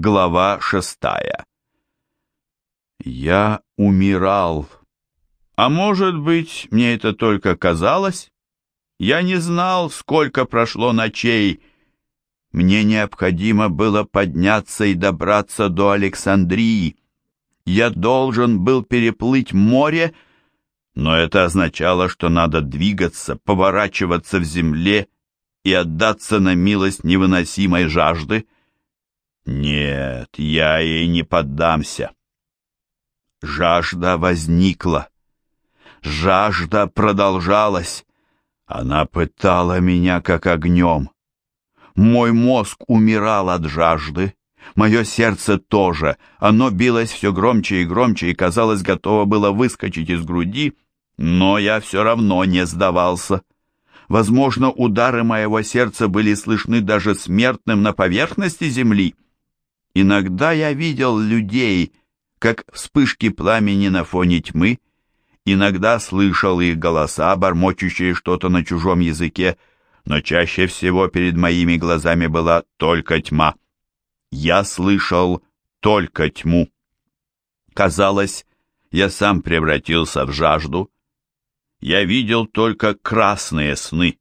Глава шестая Я умирал. А может быть, мне это только казалось? Я не знал, сколько прошло ночей. Мне необходимо было подняться и добраться до Александрии. Я должен был переплыть море, но это означало, что надо двигаться, поворачиваться в земле и отдаться на милость невыносимой жажды. Нет, я ей не поддамся. Жажда возникла. Жажда продолжалась. Она пытала меня как огнем. Мой мозг умирал от жажды. Мое сердце тоже. Оно билось все громче и громче и, казалось, готово было выскочить из груди, но я все равно не сдавался. Возможно, удары моего сердца были слышны даже смертным на поверхности земли. Иногда я видел людей, как вспышки пламени на фоне тьмы, иногда слышал их голоса, бормочущие что-то на чужом языке, но чаще всего перед моими глазами была только тьма. Я слышал только тьму. Казалось, я сам превратился в жажду, я видел только красные сны.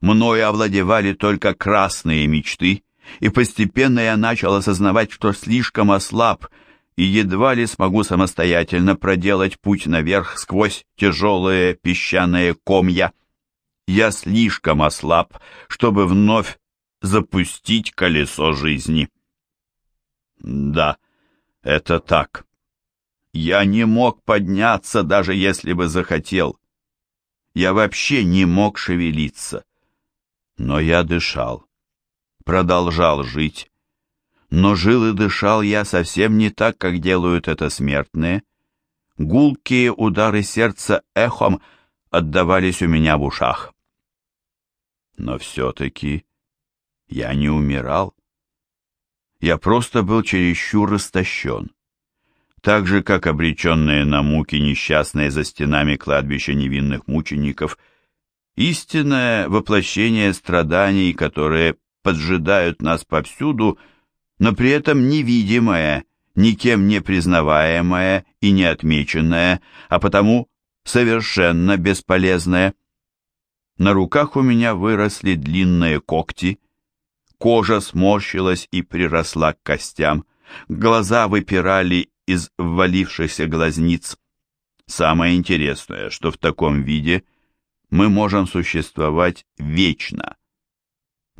Мною овладевали только красные мечты, и постепенно я начал осознавать, что слишком ослаб, и едва ли смогу самостоятельно проделать путь наверх сквозь тяжелые песчаные комья. Я слишком ослаб, чтобы вновь запустить колесо жизни. Да, это так. Я не мог подняться, даже если бы захотел. Я вообще не мог шевелиться. Но я дышал, продолжал жить. Но жил и дышал я совсем не так, как делают это смертные. Гулкие удары сердца эхом отдавались у меня в ушах. Но все-таки я не умирал. Я просто был чересчур растощен так же, как обреченные на муки несчастные за стенами кладбища невинных мучеников, истинное воплощение страданий, которые поджидают нас повсюду, но при этом невидимое, никем не признаваемое и не отмеченное, а потому совершенно бесполезное. На руках у меня выросли длинные когти, кожа сморщилась и приросла к костям, глаза выпирали из ввалившихся глазниц. Самое интересное, что в таком виде мы можем существовать вечно,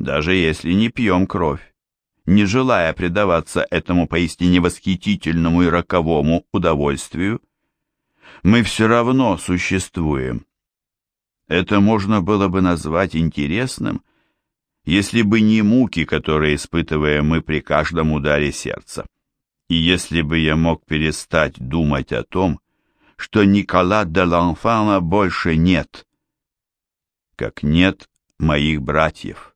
даже если не пьем кровь, не желая предаваться этому поистине восхитительному и роковому удовольствию. Мы все равно существуем. Это можно было бы назвать интересным, если бы не муки, которые испытываем мы при каждом ударе сердца. И если бы я мог перестать думать о том, что Никола де Ланфана больше нет, как нет моих братьев.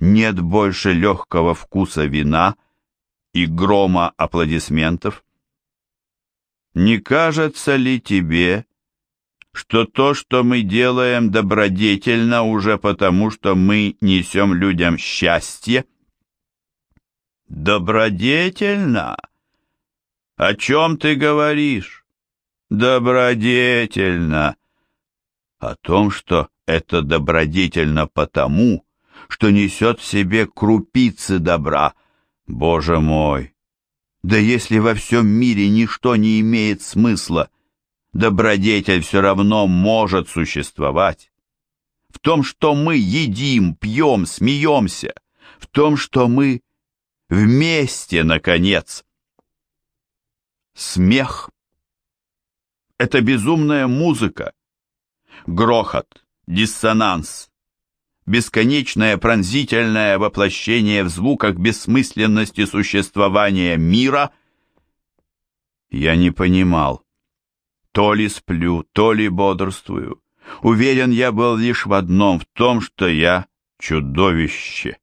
Нет больше легкого вкуса вина и грома аплодисментов. Не кажется ли тебе, что то, что мы делаем добродетельно уже потому, что мы несем людям счастье? Добродетельно? О чем ты говоришь? Добродетельно. О том, что это добродетельно потому, что несет в себе крупицы добра. Боже мой! Да если во всем мире ничто не имеет смысла, добродетель все равно может существовать. В том, что мы едим, пьем, смеемся, в том, что мы Вместе, наконец. Смех. Это безумная музыка. Грохот, диссонанс. Бесконечное пронзительное воплощение в звуках бессмысленности существования мира. Я не понимал. То ли сплю, то ли бодрствую. Уверен, я был лишь в одном, в том, что я чудовище.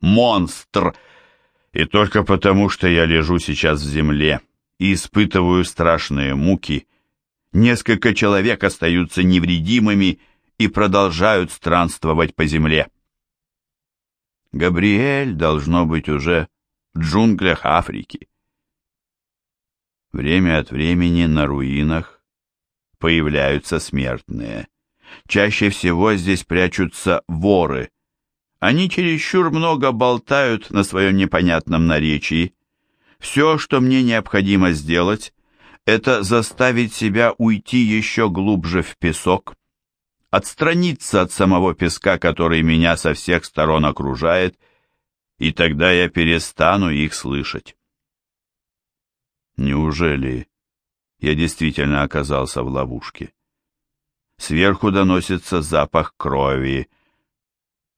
Монстр — и только потому, что я лежу сейчас в земле и испытываю страшные муки, несколько человек остаются невредимыми и продолжают странствовать по земле. Габриэль, должно быть, уже в джунглях Африки. Время от времени на руинах появляются смертные. Чаще всего здесь прячутся воры. Они чересчур много болтают на своем непонятном наречии. Все, что мне необходимо сделать, это заставить себя уйти еще глубже в песок, отстраниться от самого песка, который меня со всех сторон окружает, и тогда я перестану их слышать. Неужели я действительно оказался в ловушке? Сверху доносится запах крови.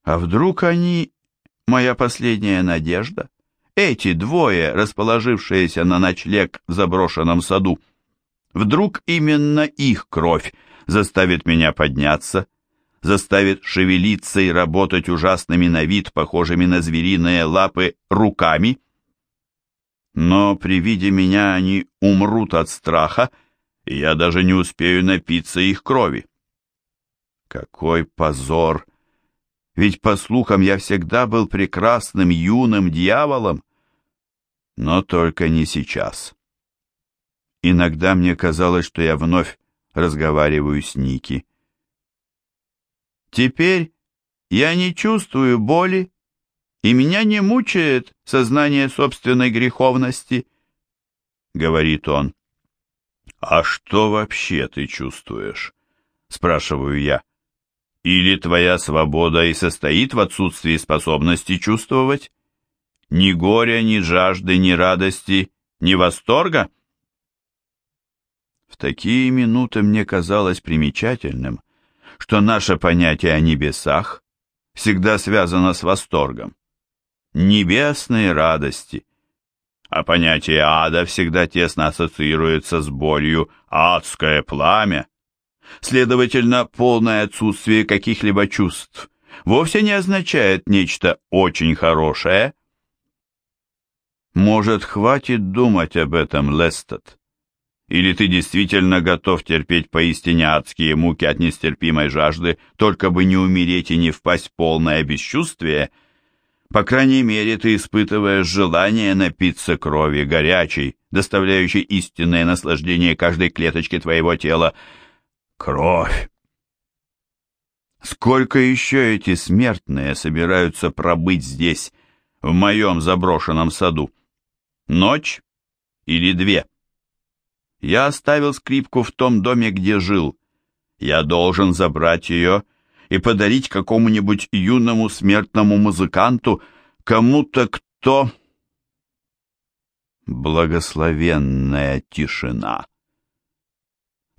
А вдруг они — моя последняя надежда? Эти двое, расположившиеся на ночлег в заброшенном саду. Вдруг именно их кровь заставит меня подняться, заставит шевелиться и работать ужасными на вид, похожими на звериные лапы, руками? Но при виде меня они умрут от страха, и я даже не успею напиться их крови. Какой позор! Ведь, по слухам, я всегда был прекрасным юным дьяволом, но только не сейчас. Иногда мне казалось, что я вновь разговариваю с Ники. Теперь я не чувствую боли, и меня не мучает сознание собственной греховности, — говорит он. — А что вообще ты чувствуешь? — спрашиваю я. Или твоя свобода и состоит в отсутствии способности чувствовать? Ни горя, ни жажды, ни радости, ни восторга? В такие минуты мне казалось примечательным, что наше понятие о небесах всегда связано с восторгом. Небесные радости. А понятие ада всегда тесно ассоциируется с болью адское пламя, Следовательно, полное отсутствие каких-либо чувств вовсе не означает нечто очень хорошее. Может, хватит думать об этом, Лестед? Или ты действительно готов терпеть поистине адские муки от нестерпимой жажды, только бы не умереть и не впасть в полное бесчувствие? По крайней мере, ты испытываешь желание напиться крови, горячей, доставляющей истинное наслаждение каждой клеточке твоего тела, Кровь! Сколько еще эти смертные собираются пробыть здесь, в моем заброшенном саду? Ночь или две? Я оставил скрипку в том доме, где жил. Я должен забрать ее и подарить какому-нибудь юному смертному музыканту, кому-то, кто... Благословенная тишина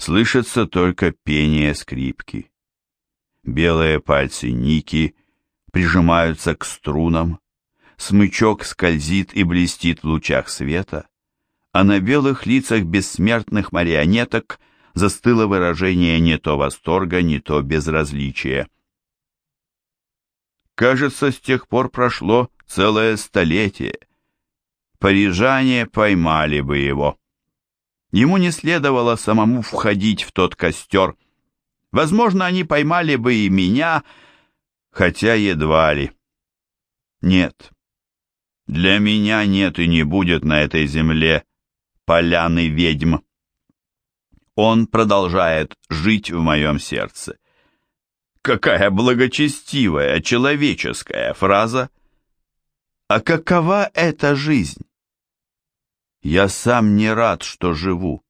слышится только пение скрипки. Белые пальцы Ники прижимаются к струнам, смычок скользит и блестит в лучах света, а на белых лицах бессмертных марионеток застыло выражение не то восторга, не то безразличия. Кажется, с тех пор прошло целое столетие. Парижане поймали бы его. Ему не следовало самому входить в тот костер. Возможно, они поймали бы и меня, хотя едва ли. Нет, для меня нет и не будет на этой земле поляны ведьм. Он продолжает жить в моем сердце. Какая благочестивая, человеческая фраза! А какова эта жизнь? Я сам не рад, что живу.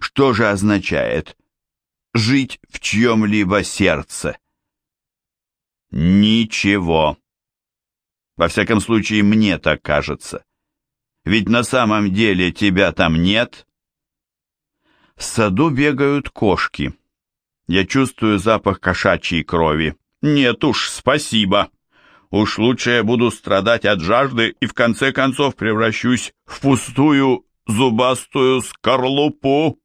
Что же означает жить в чьем-либо сердце? Ничего. Во всяком случае, мне так кажется. Ведь на самом деле тебя там нет. В саду бегают кошки. Я чувствую запах кошачьей крови. Нет уж, спасибо. Уж лучше я буду страдать от жажды и в конце концов превращусь в пустую зубастую скорлупу.